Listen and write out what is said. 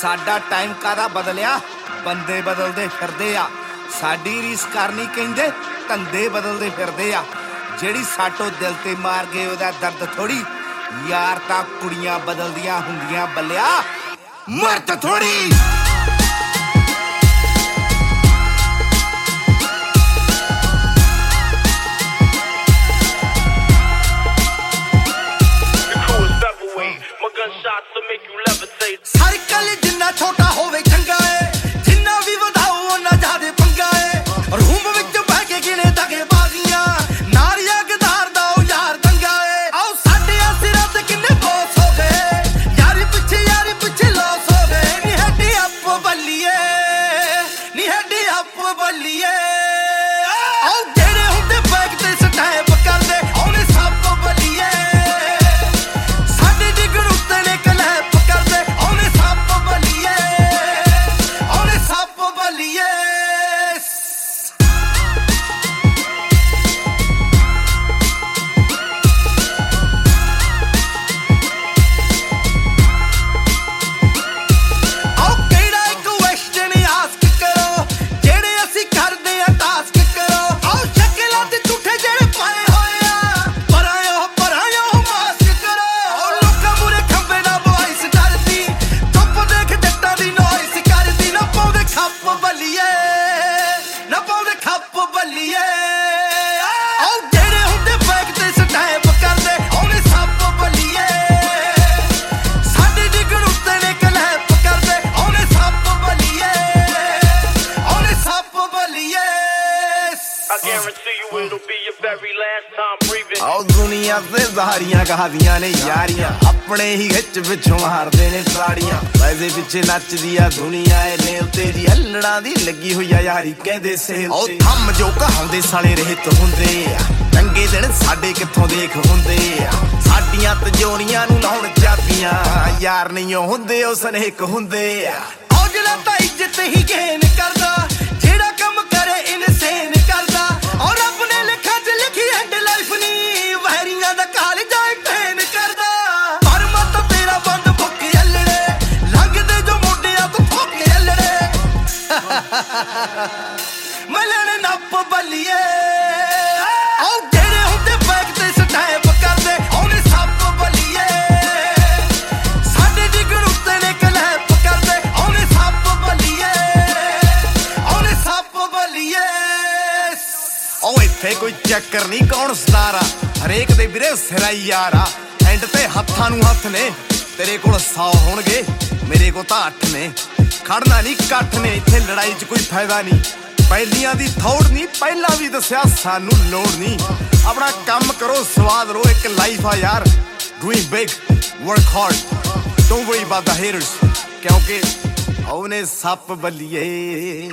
ਸਾਡਾ ਟਾਈਮ ਕਾਦਾ ਬਦਲਿਆ? ਬੰਦੇ ਬਦਲਦੇ ਫਿਰਦੇ ਆ। ਸਾਡੀ ਰੀਸ ਕਰਨੀ ਕਹਿੰਦੇ, ਧੰਦੇ ਬਦਲਦੇ ਫਿਰਦੇ ਆ। ਜਿਹੜੀ ਸਾਟੋ ਦਿਲ ਤੇ ਮਾਰ ਗਏ, ਉਹਦਾ ਦਰਦ ਥੋੜੀ ਯਾਰ ਤਾਂ ਕੁੜੀਆਂ ਬਦਲਦੀਆਂ ਹੁੰਦੀਆਂ ਬੱਲਿਆ। ਮਰਦ ਥੋੜੀ ਸਰਕਲ ਜਿੰਨਾ ਛੋਟਾ ਹੋਵੇ ਚੰਗਾ ਏ, ਜਿੰਨਾ ਵੀ ਵਧਾਓ ਉਹਨਾਂ ਜ਼ਿਆਦੇ ਪੰਗਾ ਏ। ਰੂਮ ਵਿੱਚ ਬਹਿ ਕੇ ਗਿਣੇ ਤਗੇ ਬਾਜ਼ੀਆਂ ਨਾਰੀਆਂ ਗਦਾਰ ਦਾ ਉਹ ਯਾਰ ਦੰਗਾ ਏ। ਆਓ ਸਾਡੇ ਸਿਰਾਂ ਤੇ ਕਿੰਨੇ ਬੋਸ ਹੋ ਗਏ, ਯਾਰੀ ਪਿੱਛੇ ਯਾਰੀ ਪਿੱਛੇ ਲੋਸ ਹੋ ਗਏ। ਨੀ ਹੱਡੀ ਅੱਪ ਬੱਲੀਏ, ਨੀ ਹੱਡੀ ਅੱਪ ਬੱਲੀਏ। ਨਾ ਪਾਉਂਦੇ ਖੱਪ ਬੱਲੀਏ। ਆਓ ਜਿਹੜੇ ਹੁੰਦੇ ਬੈਕ ਤੇ ਸਟੈਪ ਕਰਦੇ ਉਹਨੇ ਸੱਪ ਬੱਲੀਏ। ਸਾਡੇ ਡਿਗਰ ਉੱਤੇ ਨੇ ਕਲੈਪ ਕਰਦੇ ਉਹਨੇ ਸੱਪ ਬਲੀਏ। ਉਹਨੇ ਸੱਪ ਬਲੀਏ। I guarantee you it'll be your very last time breathing. ਆਓ ਦੁਨੀਆ ਤੇ ਜ਼ਾਰੀਆਂ ਕਹਾਦੀਆਂ ਨੇ ਯਾਰੀਆਂ ਆਪਣੇ ਹੀ ਖਿੱਚ ਪਿੱਛੋਂ ਮਾਰਦੇ ਨੇ ਤਾੜੀਆਂ ਵੈਸੇ ਪਿੱਛੇ ਨੱਚਦੀ ਆ ਦੁਨੀਆ ਏ ਨੇਲ ਤੇਰੀ ਹੱਲੜਾਂ ਦੀ ਲੱਗੀ ਹੋਈ ਆ ਯਾਰੀ, ਕਹਿੰਦੇ ਸੇਲ ਉਹ ਥੰਮ ਜੋ ਕਹਾਉਂਦੇ ਸਾਲੇ ਰਹਿਤ ਹੁੰਦੇ ਆ। ਚੰਗੇ ਦਿਨ ਸਾਡੇ ਕਿੱਥੋਂ ਦੇਖ ਹੁੰਦੇ ਆ। ਸਾਡੀਆਂ ਤਜੋਰੀਆਂ ਨੂੰ ਲਾਉਣ ਚਾਬੀਆਂ, ਯਾਰ ਨਹੀਂ ਉਹ ਹੁੰਦੇ, ਉਹ ਸਨੇਕ ਹੁੰਦੇ ਆ। ਉਹ ਜਿਹੜਾ ਤਾਂ ਇੱਜ਼ਤ ਹੀ ਗੇਨ ਮਲਣ ਨੱਪ ਬੱਲੀਏ। ਆਓ ਜਿਹੜੇ ਹੁੰਦੇ ਬੈਕ ਤੇ ਸਟੈਪ ਕਰਦੇ, ਉਹਨੇ ਸੱਪ ਬੱਲੀਏ। ਸਾਡੇ ਡਿਗਰ ਉੱਤੇ ਨੇ ਕਲੈਪ ਕਰਦੇ, ਉਹਨੇ ਸੱਪ ਬੱਲੀਏ। ਉਹਨੇ ਸੱਪ ਬੱਲੀਏ। ਓ ਇੱਥੇ ਕੋਈ ਚੱਕਰ ਨਹੀਂ ਕੌਣ ਸਤਾਰਾ ਹਰੇਕ ਦੇ ਵੀਰੇ ਸਿਰਾ ਹੀ ਯਾਰਾ। ਐਂਡ ਤੇ ਹੱਥਾਂ ਨੂੰ ਹੱਥ ਨੇ, ਤੇਰੇ ਕੋਲ 100 ਹੋਣਗੇ, ਮੇਰੇ ਕੋਲ ਤਾਂ 8 ਨੇ। ਖੜਨਾ ਨਹੀਂ, ਇਕੱਠ ਨੇ ਇੱਥੇ ਲੜਾਈ 'ਚ ਕੋਈ ਫਾਇਦਾ ਨਹੀਂ। ਪਹਿਲੀਆਂ ਦੀ ਥੌੜ ਨਹੀਂ, ਪਹਿਲਾਂ ਵੀ ਦੱਸਿਆ ਸਾਨੂੰ ਲੋੜ ਨਹੀਂ। ਆਪਣਾ ਕੰਮ ਕਰੋ, ਸਵਾਦ ਲਓ, ਇੱਕ ਲਾਈਫ ਆ ਯਾਰ। Doing big work hard don't worry about the haters ਕਿਉਂਕਿ ਉਹਨੇ ਸੱਪ ਬੱਲੀਏ।